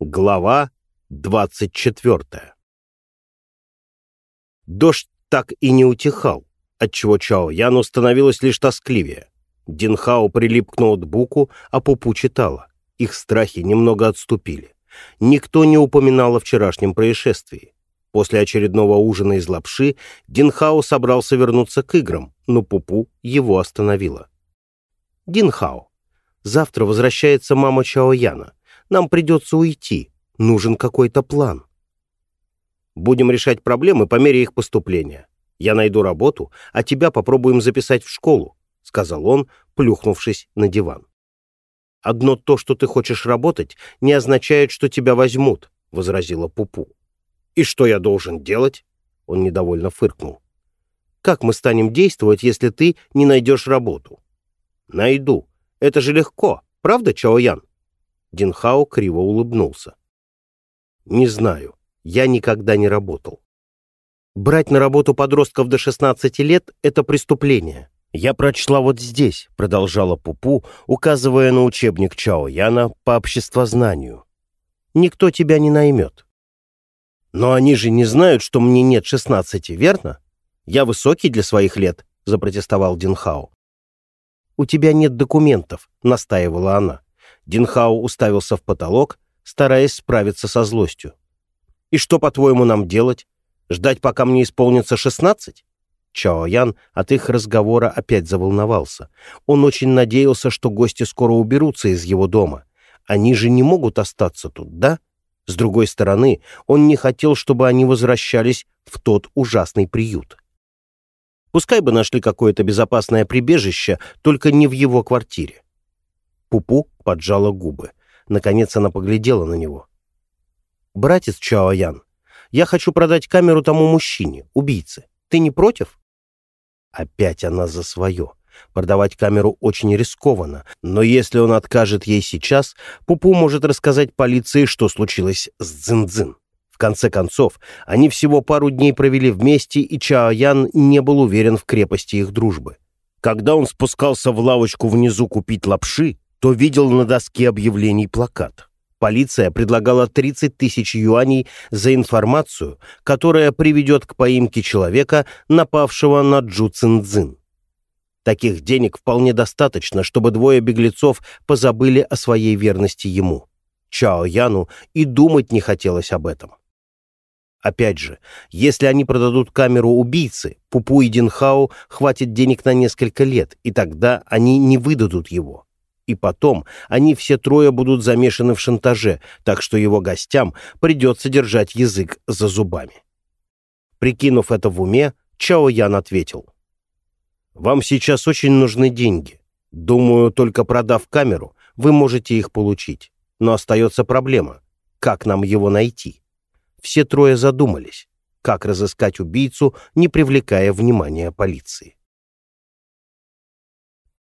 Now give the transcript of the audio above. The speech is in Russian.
Глава 24 Дождь так и не утихал, отчего Чао Яну становилось лишь тоскливее. Динхао прилип к ноутбуку, а Пупу читала. Их страхи немного отступили. Никто не упоминал о вчерашнем происшествии. После очередного ужина из лапши Динхао собрался вернуться к играм, но Пупу его остановила. «Динхао, завтра возвращается мама Чао Яна. Нам придется уйти. Нужен какой-то план. Будем решать проблемы по мере их поступления. Я найду работу, а тебя попробуем записать в школу», — сказал он, плюхнувшись на диван. «Одно то, что ты хочешь работать, не означает, что тебя возьмут», — возразила Пупу. «И что я должен делать?» — он недовольно фыркнул. «Как мы станем действовать, если ты не найдешь работу?» «Найду. Это же легко, правда, Чао Ян?» Динхао криво улыбнулся. «Не знаю. Я никогда не работал. Брать на работу подростков до 16 лет — это преступление. Я прочла вот здесь», — продолжала Пупу, указывая на учебник Чао Яна по обществознанию. «Никто тебя не наймет». «Но они же не знают, что мне нет 16, верно? Я высокий для своих лет», — запротестовал Динхао. «У тебя нет документов», — настаивала она. Динхао уставился в потолок, стараясь справиться со злостью. «И что, по-твоему, нам делать? Ждать, пока мне исполнится шестнадцать?» Чао Ян от их разговора опять заволновался. Он очень надеялся, что гости скоро уберутся из его дома. Они же не могут остаться тут, да? С другой стороны, он не хотел, чтобы они возвращались в тот ужасный приют. Пускай бы нашли какое-то безопасное прибежище, только не в его квартире. Пупу поджала губы. Наконец она поглядела на него. «Братец Чао Ян, я хочу продать камеру тому мужчине, убийце. Ты не против?» Опять она за свое. Продавать камеру очень рискованно, но если он откажет ей сейчас, Пупу может рассказать полиции, что случилось с Цзин-Цзин. В конце концов, они всего пару дней провели вместе, и Чао Ян не был уверен в крепости их дружбы. Когда он спускался в лавочку внизу купить лапши, то видел на доске объявлений плакат. Полиция предлагала 30 тысяч юаней за информацию, которая приведет к поимке человека, напавшего на Джу Цинцзин. Таких денег вполне достаточно, чтобы двое беглецов позабыли о своей верности ему. Чао Яну и думать не хотелось об этом. Опять же, если они продадут камеру убийцы, Пупу и Динхао хватит денег на несколько лет, и тогда они не выдадут его. И потом они все трое будут замешаны в шантаже, так что его гостям придется держать язык за зубами. Прикинув это в уме, Чао Ян ответил. «Вам сейчас очень нужны деньги. Думаю, только продав камеру, вы можете их получить. Но остается проблема. Как нам его найти?» Все трое задумались, как разыскать убийцу, не привлекая внимания полиции.